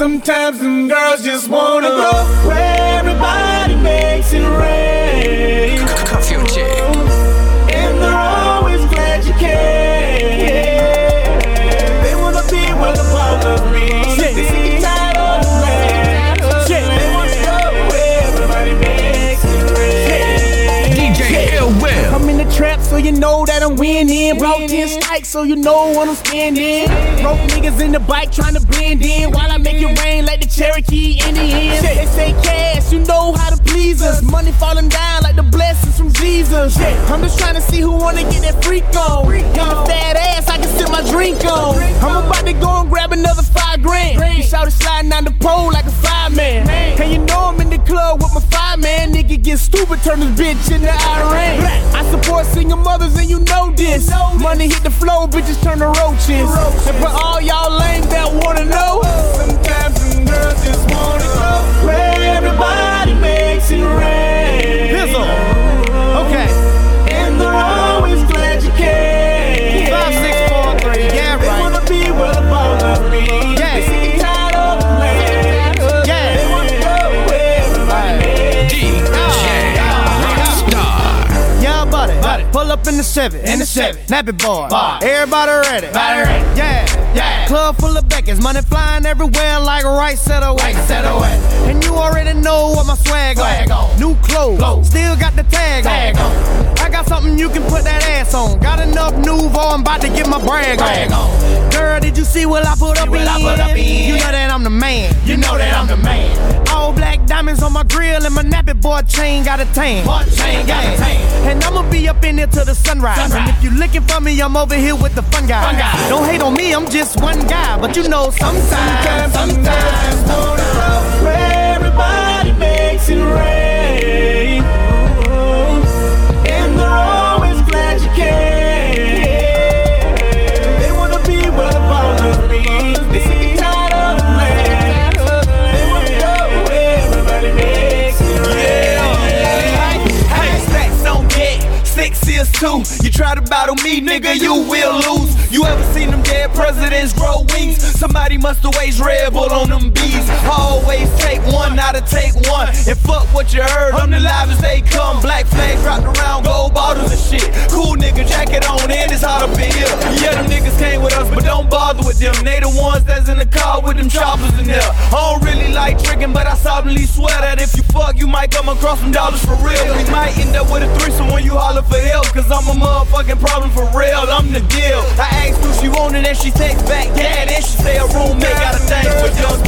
Sometimes some girls just wanna go where everybody makes it rain. You know that I'm winning. Brought 10 strikes, so you know what I'm spending. Broke niggas in the bike trying to blend in while I make it rain like the Cherokee Indians. They say cash, you know how to please us. Money falling down like the blessings from Jesus. I'm just trying to see who wanna get that freak on. Got a fat ass, I can sip my drink on. I'm about to go and grab another five get stupid, turn this bitch into Iran. I support single mothers and you know this. Money hit the flow, bitches turn to roaches. And for all y'all lame that wanna know, sometimes some girls just wanna Pull up in the seven. In the Chevy. Nappy boy. Boy. Everybody ready. Everybody ready. Yeah. Yeah. Club full of Beckers. Money flying everywhere like right set away. Right set away. And you already know what my swag, Swag on. on. New clothes. Clothes. Still got the tag, Tag on. I got something you can put that ass on. Got enough Nuvo, I'm about to get my brag, Brag on. on. Girl, did you see what I put up what in? I put up in? You know that I'm the man. You know that I'm the man. Diamonds on my grill and my nappy boy chain got a tan. Boy chain got a tan. And I'ma be up in there till the sunrise. Sunrise. And if you looking for me, I'm over here with the fun guy. Fun guy. Don't hate on me, I'm just one guy. But you know, sometimes, Sometimes, sometimes, two. You try to battle me, nigga, you will lose. You ever seen them dead presidents grow wings? Somebody must have waged Red Bull on them bees. Always take one, not to take one. And fuck what you heard, I'm the as they come. Black flags wrapped around gold ones that's in the car with them choppers in there. I don't really like tricking, but I solemnly swear that if you fuck, you might come across some dollars for real. We might end up with a threesome when you holler for help, cause I'm a motherfucking problem for real. I'm the deal. I asked who she wanted and she takes back, yeah, then she say a roommate got a thing for young